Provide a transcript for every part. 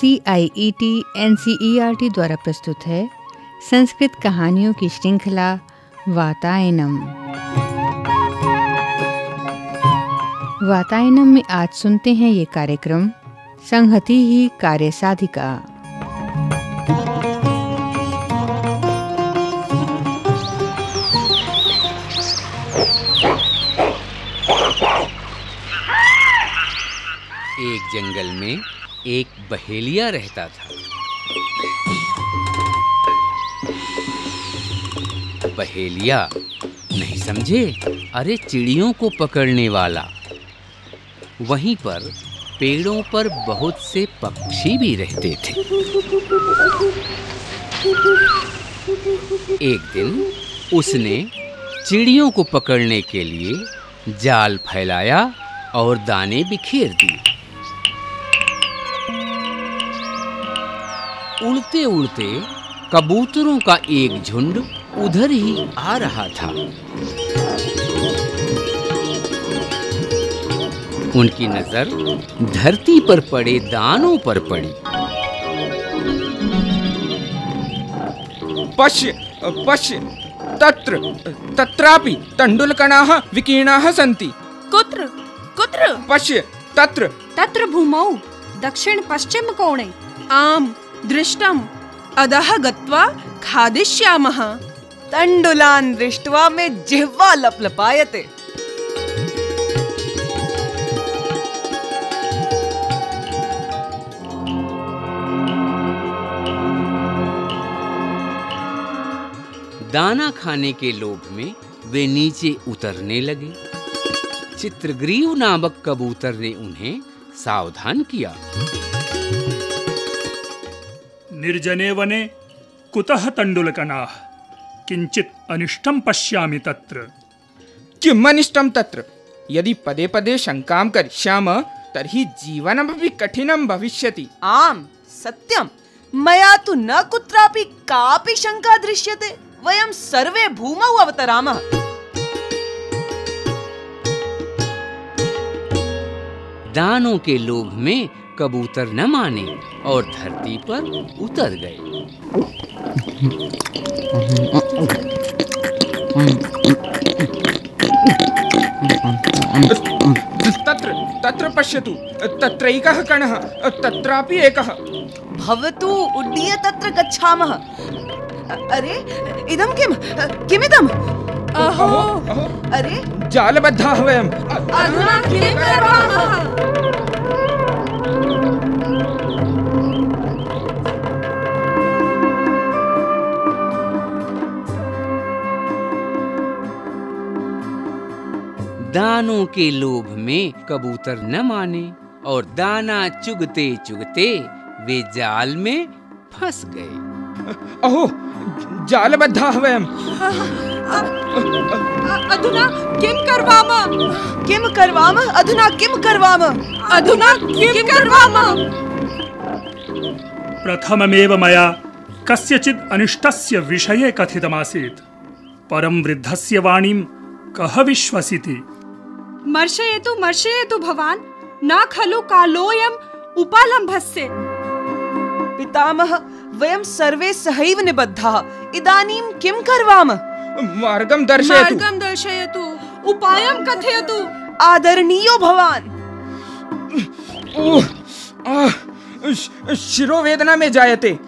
C I E T N C E R T द्वारा प्रस्तुत है। संस्कृत कहानियों की श्रृंखला, वातायनम। वातायनम में आज सुनते हैं ये कार्यक्रम, संहति ही कार्य साधिका। एक जंगल में एक बहेलिया रहता था। बहेलिया, नहीं समझे? अरे, चिड़ियों को पकड़ने वाला। वहीं पर पेड़ों पर बहुत से पक्षी भी रहते थे। एक दिन उसने चिड़ियों को पकड़ने के लिए जाल फैलाया और दाने बिखेर दिए। उड़ते उड़ते कबूतरों का एक झुंड उधर ही आ रहा था। उनकी नज़र धरती पर पड़े दानों पर पड़ी। पश्य पश्य तत्र तत्रापि तण्डुलकणाः विकीर्णाः सन्ति। कुत्र कुत्र? पश्य तत्र। तत्र भूमौ दक्षिण पश्चिम कोणे। आम दृष्टम्। अधः गत्वा खादिष्यामः। तण्डुलान् दृष्ट्वा मे जिह्वा लपलपायते। दाना खाने के लोभ में वे नीचे उतरने लगे। चित्रग्रीव नामक कबूतर ने उन्हें सावधान किया। निर्जने वने कुतः तण्डुलकणाः किञ्चित् अनिष्टं पश्यामि तत्र। किम् अनिष्टं तत्र? यदि पदे पदे शङ्कां करिष्याम तर्हि जीवनमपि कठिनं भविष्यति। आम् सत्यं। मया तु न कुत्रापि कापि शङ्का दृश्यते। वयं सर्वे भूमौ अवतरामः। दानों के लोभ में कबूतर न माने और धरती पर उतर गए। तत्र तत्र पश्यतु। तत्रैकः कणः तत्रापि एकः। भवतु उड्डीय तत्र गच्छामः। अरे इदं किम्? किमिदम्? अहो अरे। जालबद्धाः वयम्। अधुना किं करवामः? दानों के लोभ में कबूतर न माने और दाना चुगते चुगते वे जाल में फंस गए। अहो जालबद्धाः वयम् अ- अधुना किं करवामः? किं करवामः? अधुना किं करवामः? अधुना किं करवामः? प्रथममेव मया कस्यचित् अनिष्टस्य विषये कथितमासीत्। परं वृद्धस्य वाणीं कः विश्वसिति? मर्शयतु मर्शयतु भवान् न खलु कालोऽयम् उपालम्भस्य। पितामह वयं सर्वे सहैव निबद्धाः। इदानीं किं करवामः? मार्गं दर्शयतु। मार्गं दर्शयतु। उपायं कथयतु। आदरणीयो भवान्। शिरोवेदना में जायते।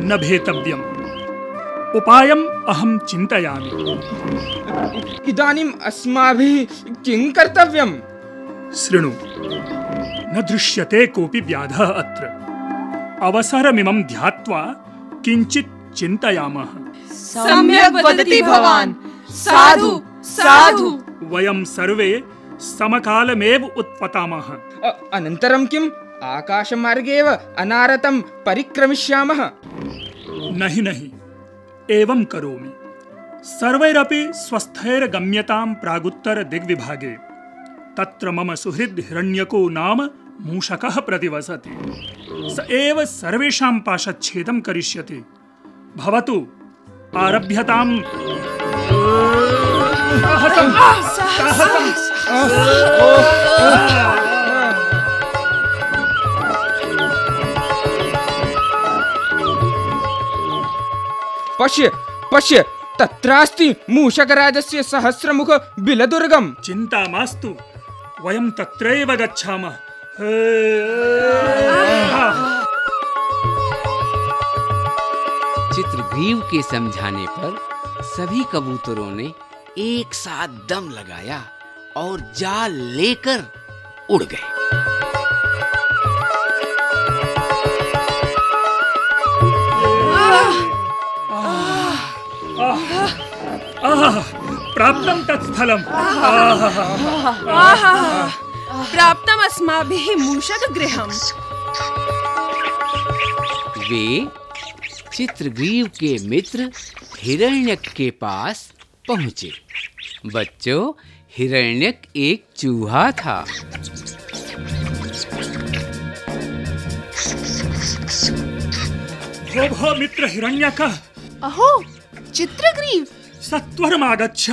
न भेतव्यम्। उपायम् अहं चिन्तयामि। इदानीम् अस्माभिः किं कर्तव्यम्? शृणु। न दृश्यते कोऽपि व्याधः अत्र। अवसरमिमं ध्यात्वा किञ्चित् चिन्तयामः। सम्यक् वदति भवान्। साधु साधु। वयं सर्वे समकालमेव उत्पतामः। अनन्तरं किम्? आकाशमार्गे एव अनारतं परिक्रमिष्यामः। नहि नहि। एवं करोमि। सर्वैरपि स्वस्थैर्गम्यतां प्रागुत्तर दिग्विभागे। तत्र मम सुहृद् हिरण्यको नाम मूषकः प्रतिवसति। स एव सर्वेषां पाशच्छेदं करिष्यति। भवतु आरभ्यतां साहसं। साहसं। पश्य पश्य तत्रास्ति मूषकराजस्य सहस्रमुख बिलदुर्गम्। चिन्ता मास्तु वयं तत्रैव गच्छामः। चित्रग्रीव के समझाने पर सभी कबूतरों ने एक साथ दम लगाया और जाल लेकर उड़ गए। प्राप्तं प्राप्तम् अस्माभिः मूषकगृहम्। वे चित्रग्रीव के मित्र हिरण्यक के पास पहुँचे। बच्चों हिरण्यक एक चूहा था। भो भो मित्र हिरण्यक। अहो चित्रग्रीव? सत्वरमागच्छ।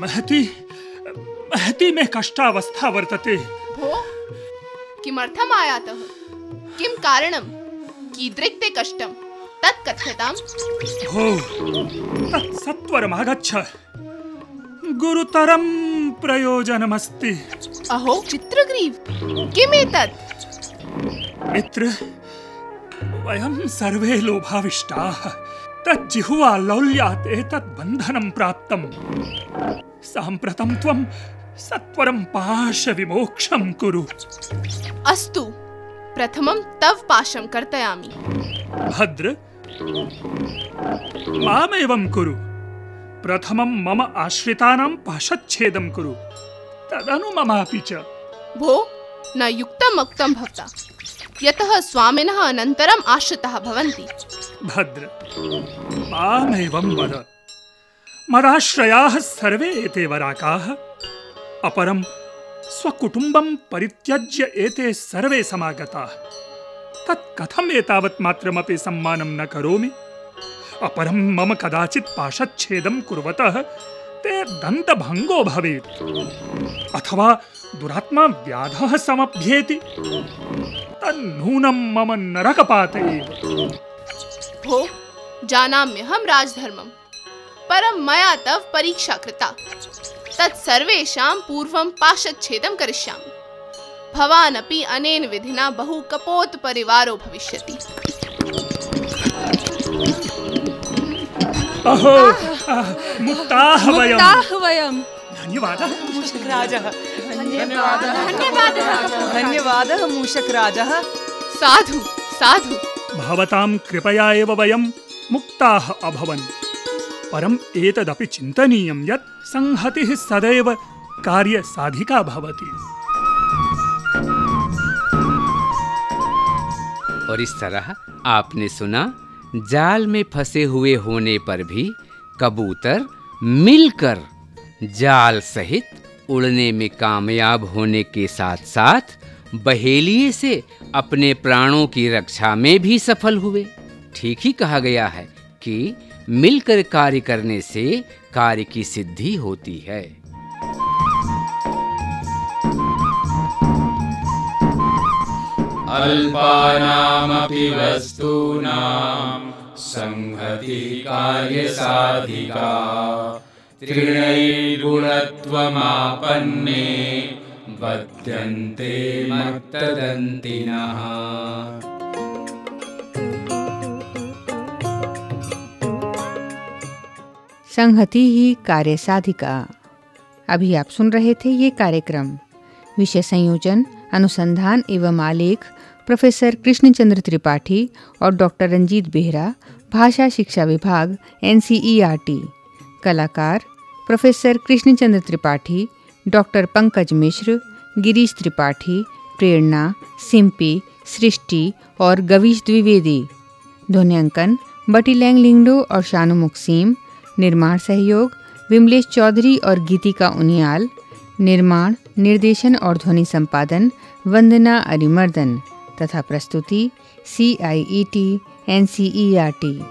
महती महती मे कष्टावस्था वर्तते। भो किमर्थम् आयातः? किं कारणं कीदृक्ते कष्टं तत् कथ्यताम्। भो तत् सत्वरमागच्छ। गुरुतरं प्रयोजनमस्ति। अहो चित्रग्रीव किमेतत्? मित्र वयं सर्वे लोभाविष्टाः। तज्जिह्वा लौल्यात् एतत् बन्धनं प्राप्तम्। साम्प्रतं त्वं सत्वरं पाशविमोक्षं कुरु। अस्तु प्रथमं तव पाशं कर्तयामि। भद्र मामेवं कुरु। प्रथमं मम आश्रितानां पाशच्छेदं कुरु। तदनु ममापि च। भो न युक्तम् उक्तं भवता। यतः स्वामिनः अनन्तरम् आश्रिताः भवन्ति। भद्र। मामेवं वद। मदाश्रयाः सर्वे एते वराकाः। अपरं स्वकुटुम्बं परित्यज्य एते सर्वे समागताः। तत् कथम् एतावत् मात्रमपि सम्मानं न करोमि। अपरं मम कदाचित् पाशच्छेदं कुर्वतः ते दन्तभङ्गो भवेत्। अथवा दुरात्मा व्याधः समभ्येति। तन्नूनं मम नरकपाते भो जानाम्यहं राजधर्मं परं मया तव परीक्षा कृता तत् सर्वेषां पूर्वं पाशच्छेदं करिष्यामि। भवान् अपि अनेन विधिना बहु कपोत परिवारो भविष्यति। अहो मुक्ताः वयम्। मुक्ताः वयम्। धन्यवादः। मूषकराजः। धन्यवादः। धन्यवादः मूषकराजः। साधु साधु। भवतां कृपया एव वयं मुक्ताः अभवन्। परम् एतदपि चिन्तनीयं यत् संहतिः सदैव कार्यसाधिका भवति। और इस तरह आपने सुना, जाल में फंसे हुए होने पर भी कबूतर मिलकर जाल सहित उड़ने में कामयाब होने के साथ साथ बहेलिए से अपने प्राणों की रक्षा में भी सफल हुए। ठीक ही कहा गया है कि मिलकर कार्य करने से कार्य की सिद्धि होती है। अल्पानामपि वस्तूनां संहतिः कार्यसाधिका। त्रिणैर्गुणत्वमापन्ने बध्यन्ते मत्तदन्तिनः संहति ही कार्य साधिका। अभी आप सुन रहे थे ये कार्यक्रम। विषय संयोजन, अनुसंधान एवं आलेख प्रोफेसर कृष्णचंद्र त्रिपाठी और डॉक्टर रंजीत बेहरा, भाषा शिक्षा विभाग, एन कलाकार प्रोफेसर कृष्णचंद्र त्रिपाठी, डॉक्टर पंकज मिश्र गिरीश त्रिपाठी, प्रेरणा, सिंपी, सृष्टि और गवीश द्विवेदी। ध्वनियांकन, बटी लैंग लिंगडो और शानु मुक्सीम। निर्माण सहयोग, विमलेश चौधरी और गीतिका उनियाल। निर्माण, निर्देशन और ध्वनि संपादन, वंदना अरिमर्दन। तथा प्रस्तुति C I E T N C E R T